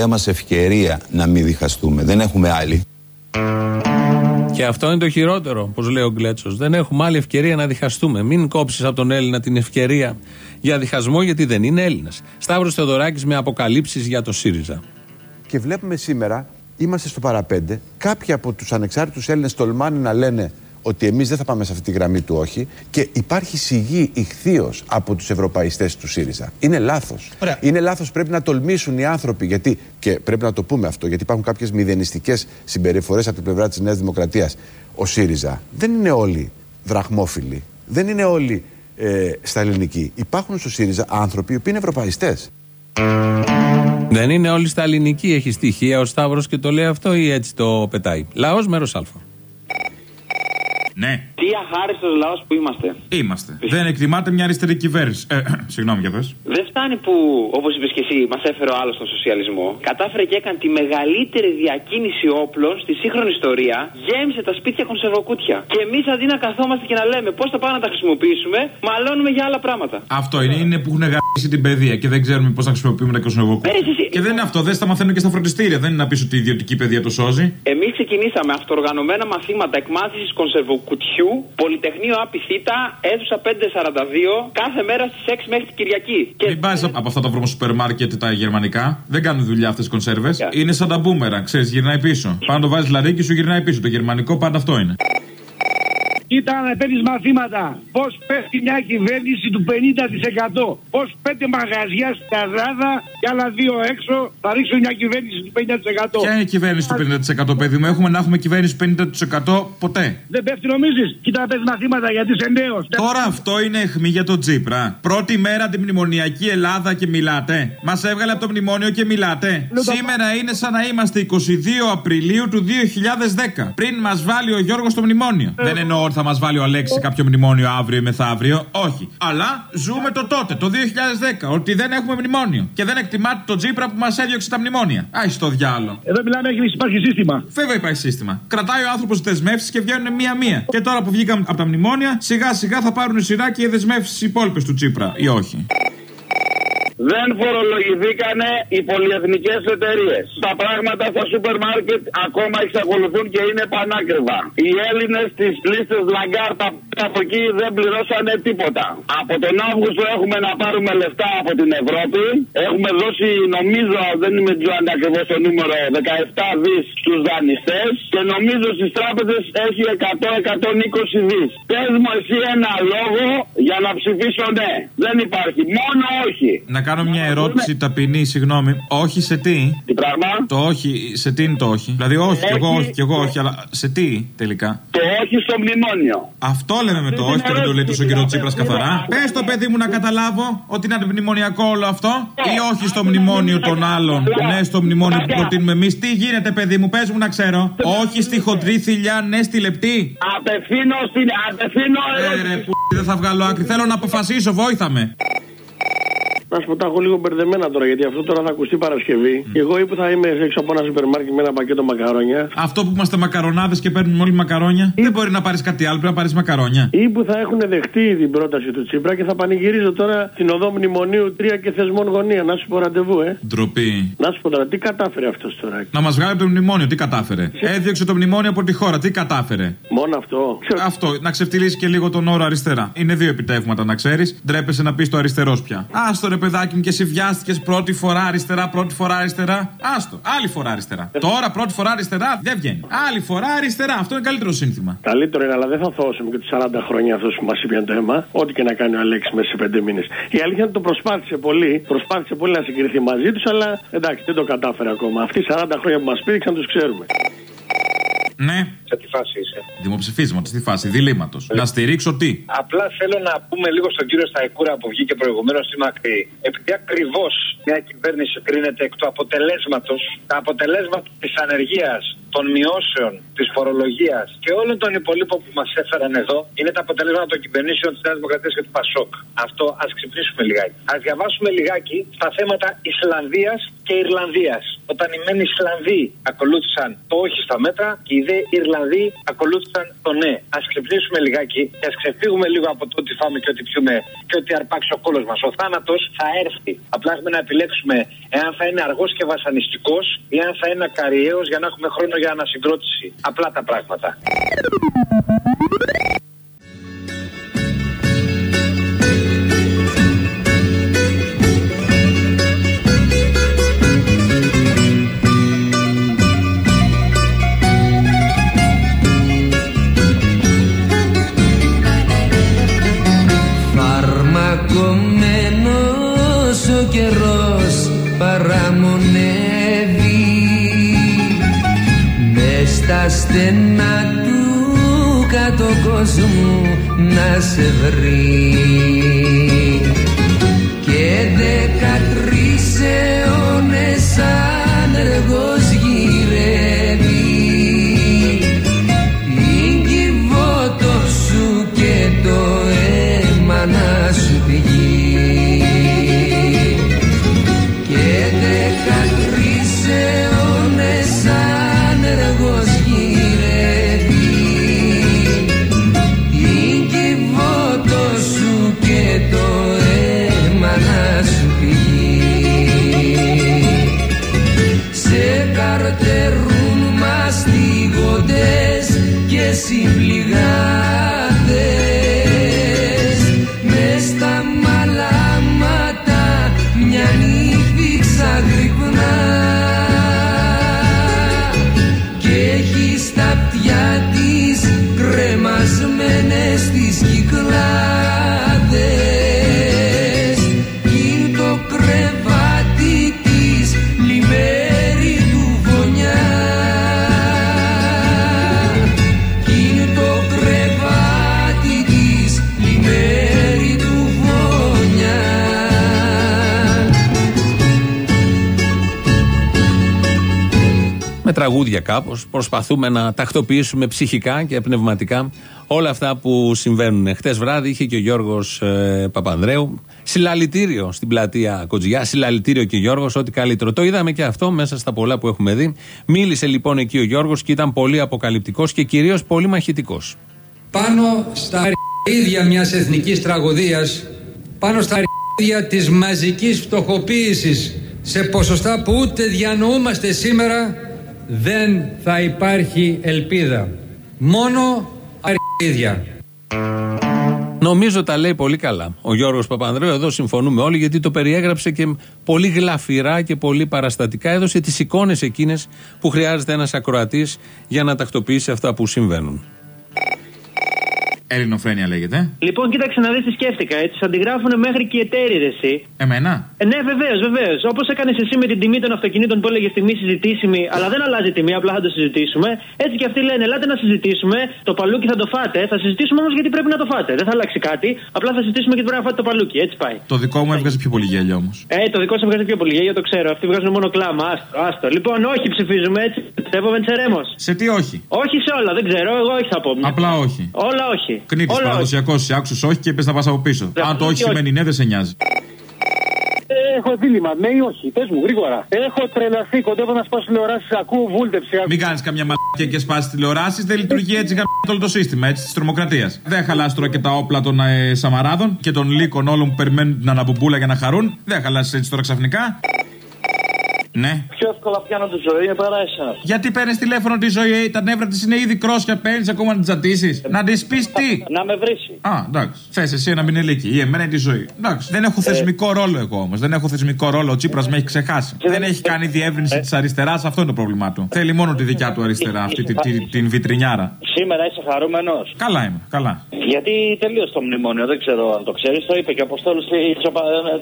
τελευταία μας ευκαιρία να μην διχαστούμε. Δεν έχουμε άλλη. Και αυτό είναι το χειρότερο, όπως λέει ο Γκλέτσος. Δεν έχουμε άλλη ευκαιρία να διχαστούμε. Μην κόψεις από τον Έλληνα την ευκαιρία για διχασμό, γιατί δεν είναι Έλληνας. Σταύρος Θεοδωράκης με αποκαλύψεις για το ΣΥΡΙΖΑ. Και βλέπουμε σήμερα, είμαστε στο παραπέντε, κάποιοι από τους ανεξάρτητους Έλληνες τολμάνε να λένε ότι εμείς δεν θα πάμε σε αυτή τη γραμμή του όχι και υπάρχει σιγή ηχθείως από τους ευρωπαϊστές του ΣΥΡΙΖΑ. Είναι λάθος. Είναι λάθος. Πρέπει να τολμήσουν οι άνθρωποι, γιατί, και πρέπει να το πούμε αυτό, γιατί υπάρχουν κάποιες μηδενιστικές συμπεριφορές από την πλευρά της Νέας Δημοκρατίας. Ο ΣΥΡΙΖΑ δεν είναι όλοι δραχμόφιλοι. Δεν είναι όλοι ε, στα ελληνική. Υπάρχουν στο ΣΥΡΙΖΑ άνθρωποι οι οποίοι είναι ευρωπαϊστές. Δεν είναι όλοι στα ελληνική. Έχει στοιχεία ο Σταύρος και το λέει αυτό ή έτσι το πετάει. Λαός μέρος Α. Ναι. Τι αχάριστος λαός που είμαστε. Είμαστε. Δεν εκτιμάτε μια αριστερή κυβέρνηση. Ε, συγγνώμη για πες. Δεν φτάνει που, όπως είπες και εσύ, μας έφερε ο άλλος στον σοσιαλισμό. Κατάφερε και έκανε τη μεγαλύτερη διακίνηση όπλων στη σύγχρονη ιστορία. Γέμισε τα σπίτια κονσερβοκούτια. Και εμείς αντί να καθόμαστε και να λέμε πώς θα πάμε να τα χρησιμοποιήσουμε, μαλώνουμε για άλλα πράγματα. Αυτό είναι, είναι που έχουν γαμίσει την παιδεία και δεν ξέρουμε πώς να χρησιμοποιούμε τα κοσμοβοκούτια. Και δεν είναι αυτό, δεν στα μαθαίνουν και στα φροντιστήρια. Δεν είναι να πεις ότι η ιδιωτική παιδεία το σώζει. Εμείς ξεκινήσαμε αυτοργανωμένα μαθήματα εκμάθησης κονσερβοκουτιού, Πολυτεχνείο Απιθύτα, αίθουσα 542, κάθε μέρα στις 6 μέχρι την Κυριακή. Και... Μην πα από αυτά τα βρωμό σούπερ μάρκετ τα γερμανικά. Δεν κάνουν δουλειά αυτές τι κονσέρβες. Είναι σαν τα μπούμερα, ξέρεις, γυρνάει πίσω. Πάνω το βάζεις λαρίκι σου γυρνάει πίσω. Το γερμανικό πάντα αυτό είναι. Κοίτα να παίρνεις μαθήματα. Πώς πέφτει μια κυβέρνηση του 50%. Πώς πέντε μαγαζιά στην Ελλάδα και άλλα δύο έξω θα ρίξουν μια κυβέρνηση του 50%. Ποια είναι η κυβέρνηση του 50% παιδί μου; Έχουμε να έχουμε κυβέρνηση του 50% ποτέ; Δεν πέφτει νομίζεις; Κοίτα να παίρνεις μαθήματα γιατί είσαι νέος. Τώρα αυτό είναι αιχμή για τον Τζίπρα. Πρώτη μέρα την μνημονιακή Ελλάδα και μιλάτε. Μας έβγαλε από το μνημόνιο και μιλάτε. Σήμερα είναι σαν να είμαστε 22 Απριλίου του 2010. Πριν μας βάλει ο Γιώργος στο μνημόνιο. Δεν εννοώ ότι θα μας βάλει ο Αλέξης σε κάποιο μνημόνιο αύριο ή μεθαύριο; Όχι. Αλλά ζούμε το τότε, το 2010, ότι δεν έχουμε μνημόνιο. Και δεν εκτιμάται το Τζίπρα που μας έδιωξε τα μνημόνια. Άχι το διάλογο. Εδώ μιλάμε, έχει υπάρχει σύστημα. Βέβαια υπάρχει σύστημα. Κρατάει ο άνθρωπος δεσμεύσεις και βγαίνουν μία-μία. Και τώρα που βγήκαμε από τα μνημόνια, σιγά σιγά θα πάρουν σειρά και οι δεσμεύσεις υπόλοιπες του Τζίπρα ή όχι; Δεν φορολογηθήκανε οι πολυεθνικές εταιρείες. Τα πράγματα στα σούπερ μάρκετ ακόμα εξακολουθούν και είναι πανάκριβα. Οι Έλληνες στις λίστες Λαγκάρτα από εκεί δεν πληρώσανε τίποτα. Από τον Αύγουστο έχουμε να πάρουμε λεφτά από την Ευρώπη. Έχουμε δώσει, νομίζω, δεν είμαι τζουάνι ακριβώ το νούμερο, 17 δις στους δανειστές. Και νομίζω στις τράπεζες έχει 100-120 δις. Πες μου εσύ ένα λόγο για να ψηφίσω ναι. Δεν υπάρχει. Μόνο όχι. Να κάνω μια ερώτηση ταπεινή, συγγνώμη. Όχι σε τι; Τι πράγμα; Το όχι, σε τι είναι το όχι; Δηλαδή, όχι, κι εγώ, όχι, κι εγώ, όχι, αλλά σε τι τελικά; Το όχι στο μνημόνιο. Αυτό λέμε με το όχι και δεν το λέει τόσο καιρό Τσίπρας καθαρά. Πες το παιδί μου να καταλάβω ότι είναι αντιμνημονιακό όλο αυτό. Ή όχι στο μνημόνιο των άλλων; Ναι, στο μνημόνιο που προτείνουμε εμείς. Τι γίνεται, παιδί μου, πες μου να ξέρω. Όχι στη χοντρή θηλιά, ναι στη λεπτή. Απευθύνω στην. Απευθύνω. Ε, ρε, που δεν θα βγάλω άκρη. Θέλω να αποφασίσω, βόηθαμε. Να σου πω, τα έχω λίγο μπερδεμένα τώρα γιατί αυτό τώρα θα ακουστεί Παρασκευή. Και εγώ ή που θα είμαι έξω από ένα σούπερ μάρκετ με ένα πακέτο μακαρόνια. Αυτό που είμαστε μακαρονάδες και παίρνουμε όλοι μακαρόνια. Δεν μπορεί να πάρεις κάτι άλλο, πρέπει να πάρεις μακαρόνια. Ή που θα έχουν δεχτεί την πρόταση του Τσίπρα και θα πανηγυρίζω τώρα την οδό μνημονίου 3 και θεσμών γωνία. Να σου πω ραντεβού, ε. Ντροπή. Να σου πω τώρα, τι κατάφερε αυτός τώρα. Να μας βγάλει από το μνημόνιο, τι κατάφερε. Έδιωξε το μνημόνιο από τη χώρα, τι κατάφερε. Μόνο αυτό. Αυτό, να ξεφτυλίσει και λίγο τον όρο αριστερά. Είναι δύο επιτεύγματα να ξέρεις. Ντρέπεσαι να πεις το αριστερός πια. Άστο ρε παιδάκι μου και εσύ βιάστηκες πρώτη φορά αριστερά, πρώτη φορά αριστερά. Άστο, άλλη φορά αριστερά. Τώρα πρώτη φορά αριστερά δεν βγαίνει. Άλλη φορά αριστερά. Αυτό είναι καλύτερο σύνθημα. Καλύτερο είναι, αλλά δεν θα θώσουμε και τους 40 χρόνια αυτό που μας είπε το αίμα. Ό,τι και να κάνει ο Αλέξης μέσα σε 5 μήνες. Η αλήθεια είναι ότι το προσπάθησε πολύ. Προσπάθησε πολύ να συγκριθεί μαζί τους, αλλά εντάξει, δεν το κατάφερε ακόμα. Αυτοί οι 40 χρόνια που μας πήδηξαν τους ξέρουμε. Ναι. Σε τι φάση είσαι; Δημοψηφίσματο, στη φάση διλήμματος. Να στηρίξω τι; Απλά θέλω να πούμε λίγο στον κύριο Σταϊκούρα που βγήκε προηγουμένως στη Μακρύ. Επειδή ακριβώς μια κυβέρνηση κρίνεται εκ του αποτελέσματος, τα αποτελέσματα της ανεργίας, των μειώσεων, της φορολογίας και όλων των υπολείπων που μας έφεραν εδώ είναι τα αποτελέσματα των κυβερνήσεων της Νέας Δημοκρατίας και του Πασόκ. Αυτό ας ξυπνήσουμε λιγάκι. Α διαβάσουμε λιγάκι στα θέματα Ισλανδίας και Ιρλανδίας. Όταν οι μεν Ισλανδοί ακολούθησαν το όχι στα μέτρα και οι δε Ιρλανδοί ακολούθησαν το ναι. Α ξυπνήσουμε λιγάκι και ας ξεφύγουμε λίγο από το ότι φάμε και ότι πιούμε και ότι αρπάξει ο κόλος μας. Ο θάνατος θα έρθει. Απλά έχουμε να επιλέξουμε εάν θα είναι αργός και βασανιστικός ή αν θα είναι ακαριαίος για να έχουμε χρόνο για ανασυγκρότηση. Απλά τα πράγματα. παραμονεύει. Μες στα στενά του κάτω κόσμου να σε βρει. Και δεκατρίσεως και τραγούδια κάπως. Προσπαθούμε να τακτοποιήσουμε ψυχικά και πνευματικά όλα αυτά που συμβαίνουν. Χτες βράδυ είχε και ο Γιώργος ε, Παπανδρέου συλλαλητήριο στην πλατεία Κοτζιά. Συλλαλητήριο και ο Γιώργος, ό,τι καλύτερο. Το είδαμε και αυτό μέσα στα πολλά που έχουμε δει. Μίλησε λοιπόν εκεί ο Γιώργος και ήταν πολύ αποκαλυπτικός και κυρίως πολύ μαχητικός. πάνω στα αρχίδια μιας εθνικής τραγωδίας, πάνω στα αρχίδια της μαζικής φτωχοποίησης σε ποσοστά που ούτε διανοούμαστε σήμερα, δεν θα υπάρχει ελπίδα. Μόνο αρχίδια. Νομίζω τα λέει πολύ καλά. Ο Γιώργος Παπανδρέου εδώ συμφωνούμε όλοι γιατί το περιέγραψε και πολύ γλαφυρά και πολύ παραστατικά έδωσε τις εικόνες εκείνες που χρειάζεται ένας ακροατής για να τακτοποιήσει αυτά που συμβαίνουν. Ελληνοφρένια λέγεται. Λοιπόν, κοίταξε να δεις τι σκέφτηκα. Έτσι, του αντιγράφουν μέχρι και οι εταίροι, ρε, εσύ. Εμένα; Ε, ναι, βεβαίως, βεβαίως. Όπως έκανες εσύ με την τιμή των αυτοκινήτων που έλεγες τιμή συζητήσιμη, αλλά δεν αλλάζει τιμή, απλά θα το συζητήσουμε. Έτσι και αυτοί λένε, ελάτε να συζητήσουμε, το παλούκι θα το φάτε. Θα συζητήσουμε όμως γιατί πρέπει να το φάτε. Δεν θα αλλάξει κάτι, απλά θα συζητήσουμε γιατί πρέπει να φάτε το παλούκι. Έτσι πάει. Το δικό μου έβγαζε πιο πολύ γέλιο όμως. Ε, το δικό σα βγάζει πιο πολύ γέλιο, το ξέρω. Αυτοί βγάζουν μόνο κλάμα. Άστο, άστο. Λοιπόν, όχι ψηφίζουμε έτσι. Πιστεύω Βεντσερέμος. Σε τι όχι; Όχι σε όλα, δεν ξέρω. Εγώ όχι θα πω. Απλά όχι. Όλα όχι. Κνήτη Όλα όχι. παραδοσιακός, σε άκουσες όχι και πες να πας από πίσω. Αν το όχι όχι. σημαίνει ναι, δεν σε νοιάζει. Έχω δίλημα, ναι ή όχι. Πες μου, γρήγορα. Έχω τρελαθεί, κοντεύω να σπάσω τηλεοράσεις, ακούω βούλτεψη. Μην κάνεις καμιά μαλακία και σπάσεις τηλεοράσεις. Δεν λειτουργεί έτσι γαμ... όλο το σύστημα έτσι της τρομοκρατίας. Δεν χαλάσει τώρα και τα όπλα των ε, Σαμαράδων και των λύκων όλων που περιμένουν την αναπομπούλα για να χαρούν. Δεν χαλάσεις έτσι τώρα ξαφνικά. Ναι. Πιο εύκολα πιάνω τη ζωή είναι παρά εσά. Γιατί παίρνεις τηλέφωνο τη ζωή, τα νεύρα της είναι ήδη κρόσια, παίρνει ακόμα να την τζατίσει. Να τη πεις τι. Να με βρήσει. Α, εντάξει. Θες εσύ να μην είναι λύκη. Ή εμένα είναι τη ζωή. Εντάξει. Δεν έχω θεσμικό ρόλο εγώ όμως. Δεν έχω θεσμικό ρόλο. Ο Τσίπρας με έχει ξεχάσει. Δεν έχει κάνει διεύρυνση της αριστεράς. Αυτό είναι το πρόβλημά του. Θέλει μόνο τη δικιά του αριστερά, αυτή τη- τη- την βιτρινιάρα. Σήμερα είσαι χαρούμενος. Καλά είμαι. Καλά. Γιατί τελείωσε το μνημόνιο, δεν ξέρω αν το ξέρεις. Το είπε και ο Αποστόλου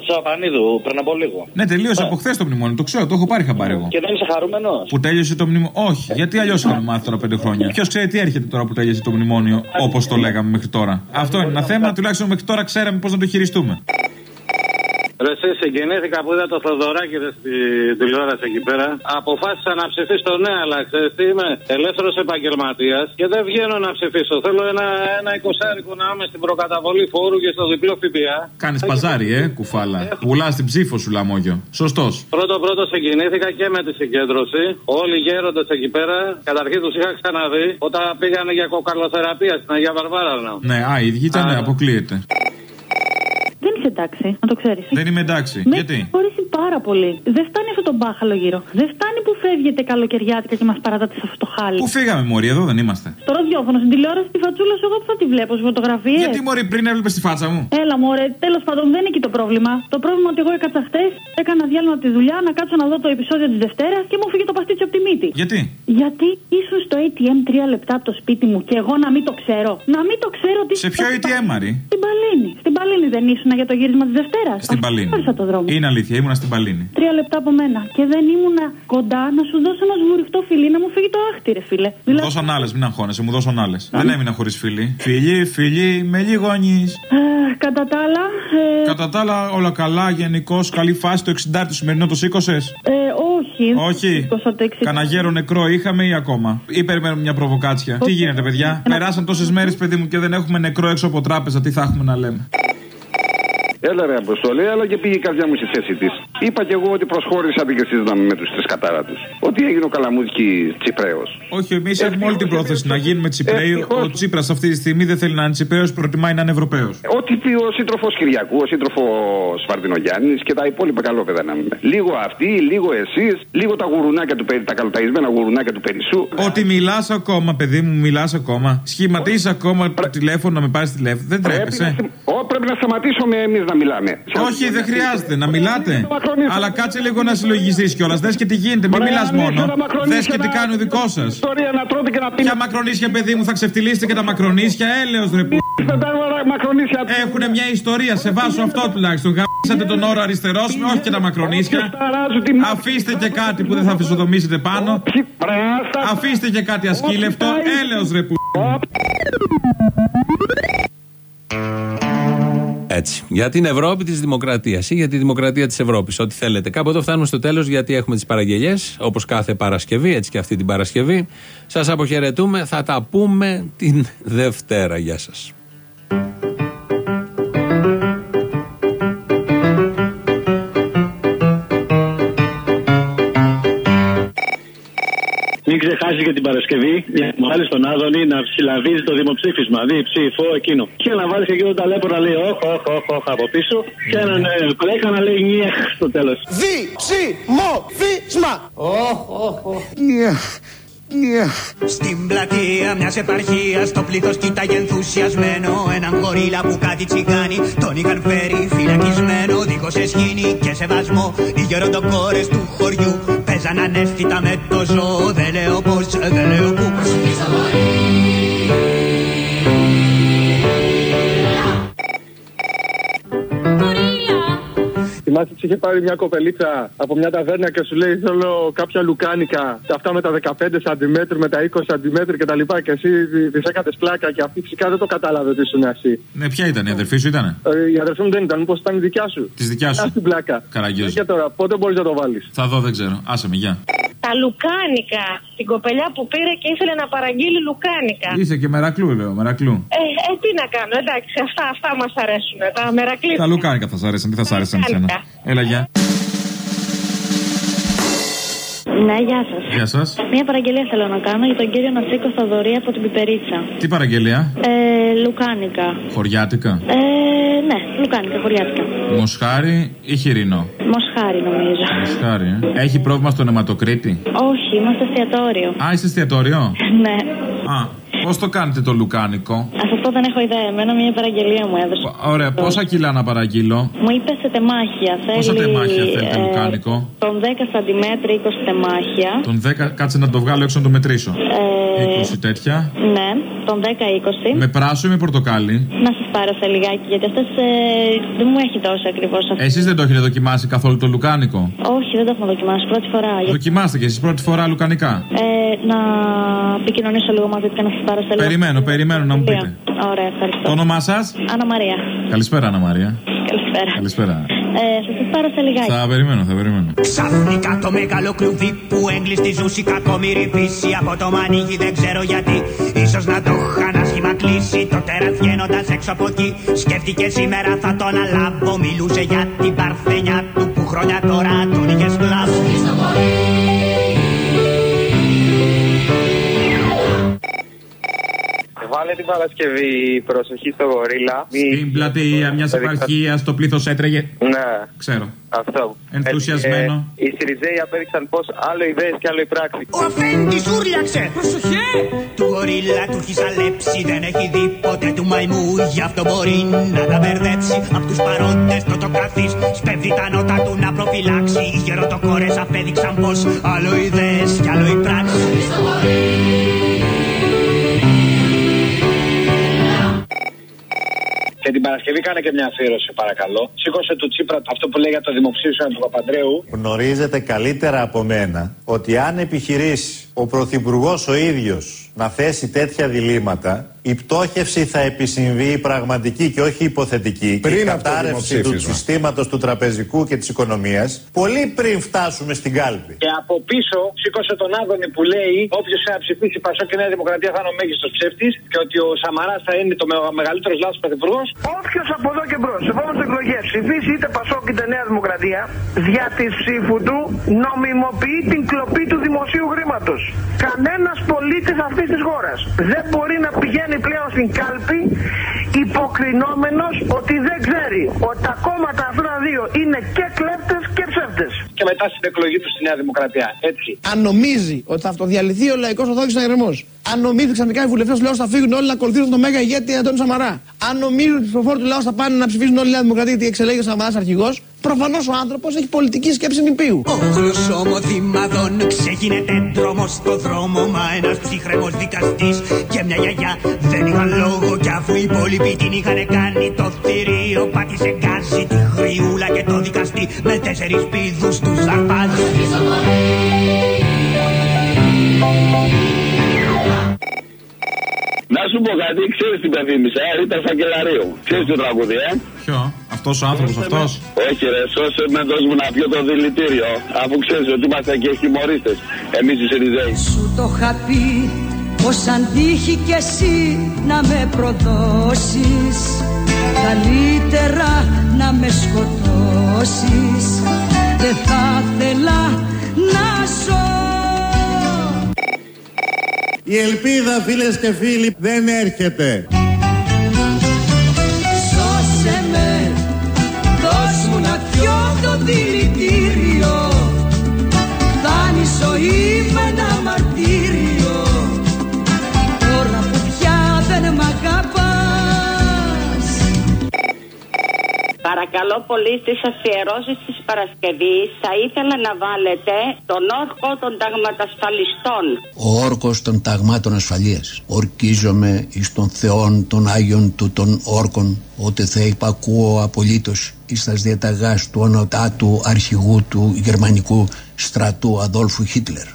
Τσαπανίδου πριν από λίγο. Ναι, τελείωσε από χθες το μνημόνιο. Το ξέρω, το έχω πάρει χαμπάρι εγώ. Και δεν είσαι χαρούμενος; Που τέλειωσε το μνημόνιο. Όχι, γιατί αλλιώς είχαμε μάθει τώρα πέντε χρόνια. Ποιος ξέρει τι έρχεται τώρα που τέλειωσε το μνημόνιο, όπως το λέγαμε μέχρι τώρα. Αυτό είναι ένα θέμα, τουλάχιστον μέχρι τώρα ξέραμε πώς να το χειριστούμε. Ρε εσύ συγκινήθηκα που είδα το Θοδωράκι ρε, στη τηλεόραση εκεί πέρα. Αποφάσισα να ψηφίσω το ναι, αλλά ξέρεις τι είμαι. Ελεύθερος επαγγελματίας και δεν βγαίνω να ψηφίσω. Θέλω ένα, ένα εικοσάρικο να είμαι στην προκαταβολή φόρου και στο διπλό ΦΠΑ. Κάνεις παζάρι, ε, κουφάλα. Πουλάς την ψήφο σου, λαμόγιο. Σωστός. Πρώτο πρώτο συγκινήθηκα και με τη συγκέντρωση. Όλοι οι γέροντες εκεί πέρα, καταρχήν τους είχα ξαναδεί όταν πήγανε για κοκαλοθεραπεία στην Αγία Βαρβάρα. Ναι, α, οι ίδιοι ήταν, αποκλείεται. Δεν είσαι εντάξει, να το ξέρεις. Δεν είμαι εντάξει. Με Γιατί; έχει χωρίσει πάρα πολύ. Δεν φτάνει αυτό το μπάχαλο γύρω. Δεν φτάνει που φεύγετε καλοκαιριάτικα και μας παρατάτε σε αυτό το χάλι. Πού φύγαμε, Μωρή, εδώ δεν είμαστε. Στο ραδιόφωνο, στην τηλεόραση, της φατσούλας σου, εγώ που θα τη βλέπω στις φωτογραφίες. Γιατί, Μωρή, πριν έβλεπες τη φάτσα μου; Έλα, μωρέ, τέλος πάντων δεν είναι εκεί το πρόβλημα. Το πρόβλημα ότι εγώ έκατσα χτες, έκανα διάλειμμα από τη δουλειά να κάτσω να δω το επεισόδιο της Δευτέρας και μου φύγε το παστίτσιο από τη μύτη. Γιατί; Γιατί ήσουν στο ATM τρία λεπτά από το σπίτι μου και εγώ να μην το ξέρω. Να μην το ξέρω τι. Σε ποιο ATM, Μαρή; Στην Παλίνη. Στην Παλίνη δεν ήσουν για το γύρισμα της Δευτέρας. Στην Παλίνη. το δρόμο. Είναι αλήθεια, ήμουνα στην Παλίνη. Τρία λεπτά από μένα. Και δεν ήμουνα κοντά να σου δώσω ένα σβουριχτό φιλί να μου φύγει το άχτη, ρε φίλε. Μου δώσαν άλλες, μην αγχώνεσαι, μου δώσαν άλλες. Δεν έμεινα χωρίς φίλοι. Φίλοι, φίλοι, με λιγόνι. Ε, κατά τα άλλα. Ε, Κατά τα άλλα, όλα καλά, γενικώς, καλή φάση. Το 60 το σημερινό το σήκωσες; ε, όχι. Όχι. Σήκωσα το εξή. Καναγέρο νεκρό είχαμε ή ακόμα; Ή περιμένουμε μια προβοκάτσια; Τι γίνεται, παιδιά; Περάσαν τόσες μέρες, παιδί μου, και δεν έχουμε νεκρό έξω από τράπεζα. Τι θα έχουμε να λέμε; Έλα ρε Αποστολή, αλλά και πήγε η καρδιά μου στη θέση της. Είπα κι εγώ ότι προσχώρησατε και εσεί να με του τρει κατάρα τους. Ότι έγινε ο Καλαμούκη Τσιπρέος. Όχι, εμείς έχουμε όλη την πρόθεση να γίνουμε Τσιπρέοι. Ο Τσίπρας αυτή τη στιγμή δεν θέλει να είναι Τσιπρέος, προτιμάει να είναι Ευρωπαίος. Ό,τι πει ο σύντροφος Κυριακού, ο σύντροφος Βαρδινογιάννη και τα υπόλοιπα καλό παιδά να είμαι. Λίγο αυτοί, λίγο εσείς, λίγο τα γουρουνάκια του Περι- τα καλοταϊσμένα γουρουνάκια του Περισσού. Ότι μιλάς ακόμα, παιδί μου, μιλάς ακόμα. Σχηματίζεις ακόμα το τηλέφωνο να με πάρεις τηλέφωνο. Δεν Πρέπει να, τρέπεσαι. σταμα- Ω, πρέπει να σταματήσουμε εμείς να μιλάμε. Όχι, δεν χρειάζεται να μιλάτε. Αλλά κάτσε λίγο να συλλογιστείς κιόλας. Δες και τι γίνεται, μην Ωραία, μιλάς ανοίξτε μόνο. τα μακρονίσια Δες και τι να- κάνει ο δικό σας. Ιστορία να τρώτε και να πίνετε. Ποια μακρονίσια, παιδί μου, θα ξεφτυλίσετε και τα μακρονίσια, έλεος ρε που. Μακρονίσια. Έχουν μια ιστορία, σε βάζω αυτό τουλάχιστον. Γαμίσατε τον όρο αριστερός, όχι και τα μακρονίσια. Αφήστε και κάτι που δεν θα φυσοδομήσετε πάνω. Αφήστε και κάτι ασκήλευτο, έλεος ρε που. Έτσι. Για την Ευρώπη της Δημοκρατίας ή για τη Δημοκρατία της Ευρώπης. Ό,τι θέλετε. Κάπου εδώ φτάνουμε στο τέλος γιατί έχουμε τις παραγγελίε. Όπως κάθε Παρασκευή, έτσι και αυτή την Παρασκευή. Σας αποχαιρετούμε. Θα τα πούμε την Δευτέρα. Γεια σας. Και την Παρασκευή να βάλεις τον Άδωνη να συλλαβίζει το δημοψήφισμα. Δι ψήφο εκείνο. Και να βάλεις εκείνο το ταλέπο να λέει όχ, όχ, όχ, όχ από πίσω. Και έναν ε, πλέκα να λέει νιέχ στο τέλος. Διψημοφίσμα! Οχ, οχ, οχ. Στην πλατεία μιας επαρχίας το πλήθος κοίταγε ενθουσιασμένο έναν γορίλα που κάτι τσιγάνι τον είχαν φέρει φυλακισμένο δίχως εσχήνη και σεβασμό. Οι γεροντοκόρε του χωριού παίζαν ανέστητα με το ζώο. Δεν λέω πώ, δεν λέω πού. Θυμάσαι ότι είχε πάρει μια κοπελίτσα από μια ταβέρνα και σου λέει Θέλω κάποια λουκάνικα. Σε αυτά με τα 15 cm, με τα 20 cm και τα λοιπά. Και εσύ τη έκανε πλάκα και αυτή φυσικά δεν το κατάλαβε ότι ήσουν εσύ. Ναι, ποια ήταν, η αδερφή σου ήταν. Ε, η αδερφή μου δεν ήταν, μήπως ήταν η δικιά σου. Της δικιάς σου. Ας την πλάκα. Καραγκιόζη. Και τώρα, πότε μπορείς να το βάλεις; Θα δω, δεν ξέρω. Άσε με, γεια. Τα λουκάνικα. Την κοπελιά που πήρε και ήθελε να παραγγείλει λουκάνικα. Είσαι και μερακλού, λέω, μερακλού. Ε, ε, τι να κάνω, εντάξει, αυτά, αυτά μας αρέσουν. Τα μερακλείδια. Τα λουκάνικα θα σ' άρεσαν, τι θα σ' άρεσαν εσένα; Έλα, γεια. Ναι, γεια σας. Γεια σας. Μία παραγγελία θέλω να κάνω για τον κύριο Νατσίκο Σταδωρή από την Πιπερίτσα. Τι παραγγελία, Ε, λουκάνικα. χωριάτικα, Ε, ναι, λουκάνικα, χωριάτικα. μοσχάρι ή χοιρινό; Μοσχάρι νομίζω. Μοσχάρι, ε. Έχει πρόβλημα στο αιματοκρίτη; Όχι, είμαστε εστιατόριο. Α, είσαι εστιατόριο; ναι. Α, πώς το κάνετε το λουκάνικο; Α αυτό δεν έχω ιδέα. Εμένα μια παραγγελία μου έδωσε. Ωραία, πόσα κιλά να παραγγείλω; Μου είπε σε τεμάχια. Πόσα θέλει, τεμάχια θέλετε ε, λουκάνικο; Τον 10 cm 20 τεμάχια. Τον 10, κάτσε να το βγάλω έξω να το μετρήσω. Ε, 20 τέτοια. ναι, τον 10-20. Με πράσο ή με πορτοκάλι; Να σας πάρω σε λιγάκι, γιατί αυτές δεν μου έχει δώσει ακριβώς αυτό. Εσείς δεν το έχετε δοκιμάσει καθόλου το λουκάνικο; Όχι, δεν το έχουμε δοκιμάσει. Πρώτη φορά. Για- Δοκιμάστε και εσείς πρώτη φορά λουκανικά; Ε, να επικοινωνήσω λίγο μαζί του και να σας πάρω σε λίγο. Περιμένω, περιμένω να μου πείτε. Ωραία, ευχαριστώ. Το όνομά σας; Άννα Μαρία. Καλησπέρα, Ανna Μαρία. Καλησπέρα. Καλησπέρα. Ε, θα σας πάρω σε λιγάκι. Θα περιμένω, θα περιμένω. Ξαφνικά το μεγάλο κλουβί που έγκλειστη ζούση κακόμοιρη φύση Από το μανίγι δεν ξέρω γιατί Ίσως να το είχαν άσχημα κλείσει Το τέρα βγαίνοντας έξω από εκεί Σκέφτηκε σήμερα θα τον αλάβω Μιλούσε για την παρθένια του που χρόνια τώρα τον είχες σκλάβο Βάλε την Παρασκευή προσοχή στο γορίλα. Μη- Στην πλατεία μια επαρχίας το πλήθος έτρεγε. Ναι, Ξέρω. αυτό. Ενθουσιασμένο. Ε, οι Σιριζέοι απέδειξαν πως άλλο ιδέες και άλλο η πράξη. Ο Αφέντης ούρλιαξε Προσοχέ Του γορίλα του έχει σαλέψει Δεν έχει δει ποτέ του μαϊμού Γι' αυτό μπορεί να τα μπερδέψει Απ' τους παρόντες το το καθής Σπέβδει τα νότα του να προφυλάξει Οι γεροτοκόρες απέδειξαν πως Άλλο ιδέες κι άλλο η πράξη Και Και την Παρασκευή κάνε και μια αφιέρωση, παρακαλώ. Σήκωσε του Τσίπρα αυτό που λέει για το δημοψήφισμα του Παπαντρέου. Γνωρίζετε καλύτερα από μένα ότι αν επιχειρήσει ο Πρωθυπουργός ο ίδιος να θέσει τέτοια διλήμματα, η πτώχευση θα επισυμβεί η πραγματική και όχι η υποθετική. Πριν και η από το κατάρρευση του δημοψήφισμα. συστήματος του τραπεζικού και της οικονομίας, πολύ πριν φτάσουμε στην κάλπη. Και από πίσω σήκωσε τον Άδωνη που λέει: Όποιος θα ψηφίσει Πασό και Νέα Δημοκρατία θα είναι ο μέγιστος ψεύτης και ότι ο Σαμαράς θα είναι το μεγαλύτερος λάθος πρωθυπουργός. Όποιος από εδώ και μπρος, σε επόμενες εκλογές ψηφίσει είτε Πασόκ είτε Νέα Δημοκρατία, δια της ψήφου του νομιμοποιεί την κλοπή του δημοσίου χρήματος. Κανένας πολίτης αυτής της χώρας δεν μπορεί να πηγαίνει πλέον στην κάλπη υποκρινόμενος ότι δεν ξέρει ότι τα κόμματα αυτά τα δύο είναι και κλέπτες και ψεύτες. Και μετά στην εκλογή τους στη Νέα Δημοκρατία. Έτσι. Αν νομίζει ότι θα αυτοδιαλυθεί ο λαϊκός ορθόδοξο αγερμό, αν νομίζει ξαφνικά οι βουλευτές του λαού θα φύγουν όλοι να ακολουθήσουν τον μέγα ηγέτη Αντώνη Σαμαρά, αν νομίζει ότι οι ψηφοφόροι του λαού θα πάνε να ψηφίσουν όλη η Νέα Δημοκρατία γιατί εξελέγει ο Σαμαράς αρχηγός, προφανώς ο άνθρωπος έχει πολιτική σκέψη νηπίου. Όλος ομοδημαδών ξεγίνεται δρόμο στο δρόμο Μα ένας ψυχρέμος δικαστής και μια γιαγιά δεν είχαν λόγο Κι αφού οι υπόλοιποι την είχαν κάνει το θηρίο Πάτησε γκάζι τη χρυούλα και το δικαστή Με τέσσερις πηδούς τους αρπάζει Να σου πω κάτι, ξέρεις την πενθύμησα, ε, ήταν Σακελαρίου. Ξέρεις το τραγούδι, ε; Ποιο, αυτός ο άνθρωπος αυτός. Όχι, ρε, σώσε με, δώσ' μου να πιω το δηλητήριο. Αφού ξέρεις ότι είμαστε και χιμωρίστες εμείς οι Σιριζέοι. Σου το είχα πει πως αν τύχει κι εσύ να με προδώσεις Καλύτερα να με σκοτώσεις Δεν θα ήθελα να ζω Η ελπίδα φίλες και φίλοι δεν έρχεται. Παρακαλώ πολύ στις αφιερώσεις της Παρασκευής θα ήθελα να βάλετε τον όρκο των ταγματασφαλιστών. Ο όρκος των ταγμάτων ασφαλείας. Ορκίζομαι εις των θεών των Άγιων του των όρκων, ότι θα υπακούω απολύτως εις τας διαταγάς του ονοτάτου αρχηγού του γερμανικού στρατού Αδόλφου Χίτλερ.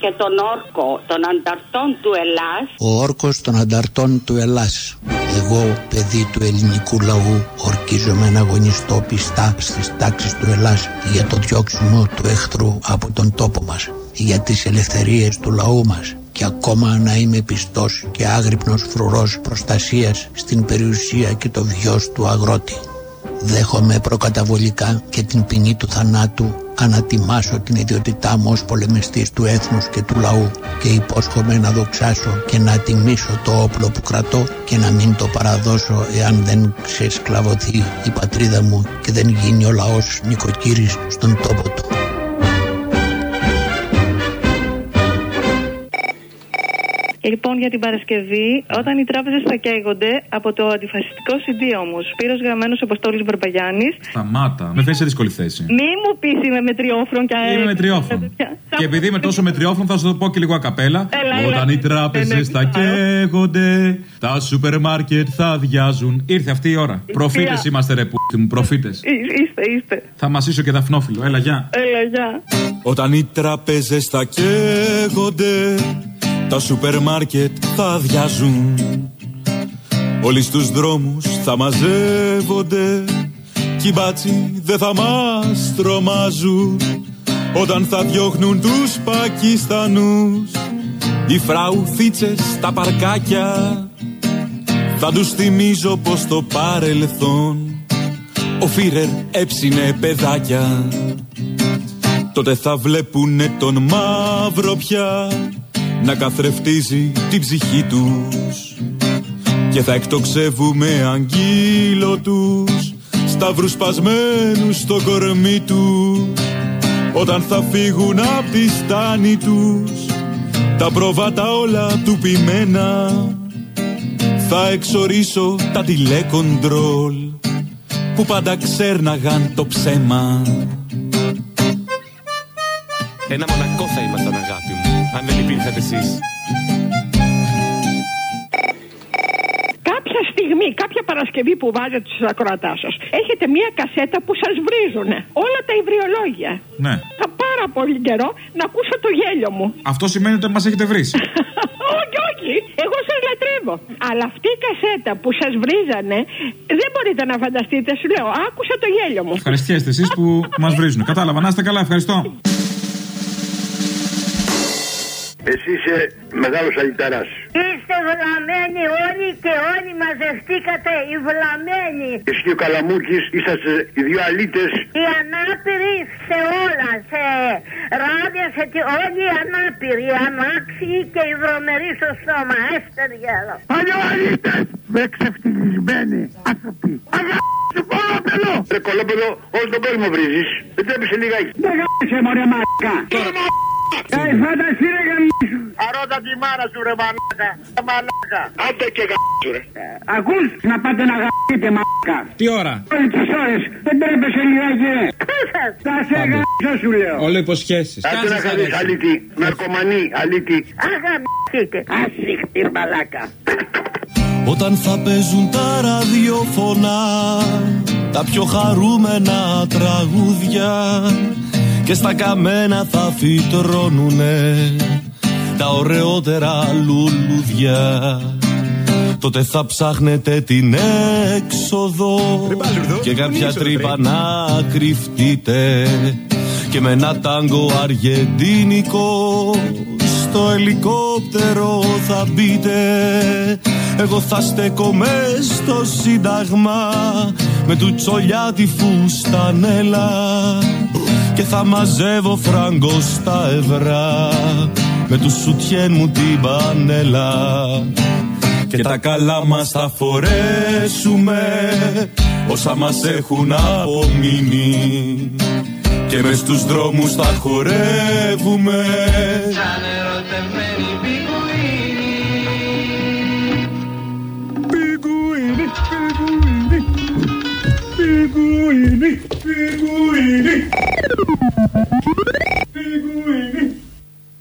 Και τον όρκο των ανταρτών του Ελλάς Ο όρκος των ανταρτών του Ελλάς. Εγώ, παιδί του ελληνικού λαού, ορκίζομαι να αγωνιστώ πιστά στις τάξεις του Ελλάς για το διώξιμο του εχθρού από τον τόπο μας, για τις ελευθερίες του λαού μας και ακόμα να είμαι πιστός και άγρυπνος φρουρός προστασίας στην περιουσία και το βιός του αγρότη. Δέχομαι προκαταβολικά και την ποινή του θανάτου ανατιμάσω την ιδιότητά μου ως πολεμιστής του έθνους και του λαού και υπόσχομαι να δοξάσω και να τιμήσω το όπλο που κρατώ και να μην το παραδώσω εάν δεν ξεσκλαβωθεί η πατρίδα μου και δεν γίνει ο λαός νοικοκύρης στον τόπο του. Λοιπόν, για την Παρασκευή, όταν οι τράπεζες θα καίγονται από το αντιφασιστικό CD όμως, Σπύρος Γραμμένος Αποστόλης Μπαρμπαγιάννης. Σταμάτα. Με θέσει σε δύσκολη θέση. Μη μου πεις είμαι μετριόφρον και Είμαι μετριόφρον. Και επειδή είμαι τόσο μετριόφρον, θα σου το πω και λίγο ακαπέλα. Έλα, έλα. Όταν οι Ναι, τράπεζε ναι, θα καίγονται, τα σούπερ μάρκετ θα αδειάζουν. Ήρθε αυτή η ώρα. Προφήτες Ποια; είμαστε, ρε που μου, προφήτες. Είστε, είστε. Θα μασίσω και δαφνόφιλο. Έλα, γεια. Έλα, γεια. Όταν οι τραπέζες θα καίγονται Τα σούπερ μάρκετ θα αδειάζουν. Όλοι στους δρόμους θα μαζεύονται Κι οι μπάτσοι δεν θα μας τρομάζουν. Όταν θα διώχνουν τους Πακιστανούς Οι φραουθίτσες στα παρκάκια Θα τους θυμίζω πως το παρελθόν Ο Φίρερ έψινε παιδάκια. Τότε θα βλέπουνε τον μαύρο πια Να καθρεφτίζει την ψυχή τους. Και θα εκτοξεύουμε αγγείλο τους Σταύρους σπασμένους στο κορμί τους. Όταν θα φύγουν απ' τη στάνη τους Τα πρόβατα όλα του πειμένα. Θα εξορίσω τα τηλεκοντρόλ Που πάντα ξέρναγαν το ψέμα. Ένα μονακό θα ήμασταν αγάπη μου, αν δεν υπήρχατε εσείς. κάποια στιγμή, κάποια Παρασκευή που βάζετε στους ακροατάς σας, έχετε μία κασέτα που σας βρίζουν. Όλα τα υβριολόγια. Ναι. Θα πάρα πολύ καιρό να ακούσω το γέλιο μου. Αυτό σημαίνει ότι μας έχετε βρει. όχι, όχι. Εγώ σας λατρεύω. Αλλά αυτή η κασέτα που σας βρίζανε, δεν μπορείτε να φανταστείτε. Σου λέω, άκουσα το γέλιο μου. Ευχαριστιέστε εσείς που μας βρίζουν. Κατάλαβα. Να είστε καλά, ευχαριστώ. Εσύ είσαι μεγάλος αλυταράς. Είστε βλαμμένοι όλοι και όλοι μαζευτήκατε οι βλαμμένοι. Εσύ και ο Καλαμούκης είσαστε οι δύο αλήτες. Οι ανάπηροι σε όλα, σε ράδια, σε τι, όλοι οι ανάπηροι, οι αμάξιοι και οι βρωμεροί στο στόμα. Έστε διάλο. Παλιό αλήτες! Με ξεφτυλισμένοι άνθρωποι. Αγάπη κολόπεδο! Ρε κολόπεδο, όλο τον κόσμο βρίζεις. Δεν τρέπεσαι λιγάκι. Δεν γάμισε μωρέ μαλάκα. Κάει φαντασί ρε γαμίσου. Αρώτα τη μάρα σου ρε μαλάκα. Μαλάκα. Άντε και γαμίσου ρε. Ακούς να πάτε να γαμίσετε μαλάκα. Τι ώρα; Όλες τις ώρες. Δεν τρέπεσαι λιγάκι ρε. Θα σε γαμίσω σου λέω. Όλο υποσχέσεις. Άντε να χαθείς αλήτη. Ναρκωμανή αλήτη. Αγαμίσετε. Ασύχτη μαλάκα. Όταν θα παίζουν τα ραδιοφωνά Τα πιο χαρούμενα τραγούδια Και στα καμένα θα φυτρώνουνε Τα ωραιότερα λουλούδια. Τότε θα ψάχνετε την έξοδο Και κάποια τρύπα να κρυφτείτε. Και με ένα τάγκο αργεντίνικο Στο ελικόπτερο θα μπείτε. Εγώ θα στέκομαι στο σύνταγμα Με του τσολιά τη φουστανέλα Και θα μαζεύω φράγκο στα ευρώ Με τους σουτιέν μου την πανέλα. Και τα καλά μας θα φορέσουμε Όσα μας έχουν απομείνει. Και μες στους δρόμους θα χορεύουμε. Σαν ερωτευμένοι πιγκουίνι, πιγκουίνι, πιγκουίνι. Pegou ele.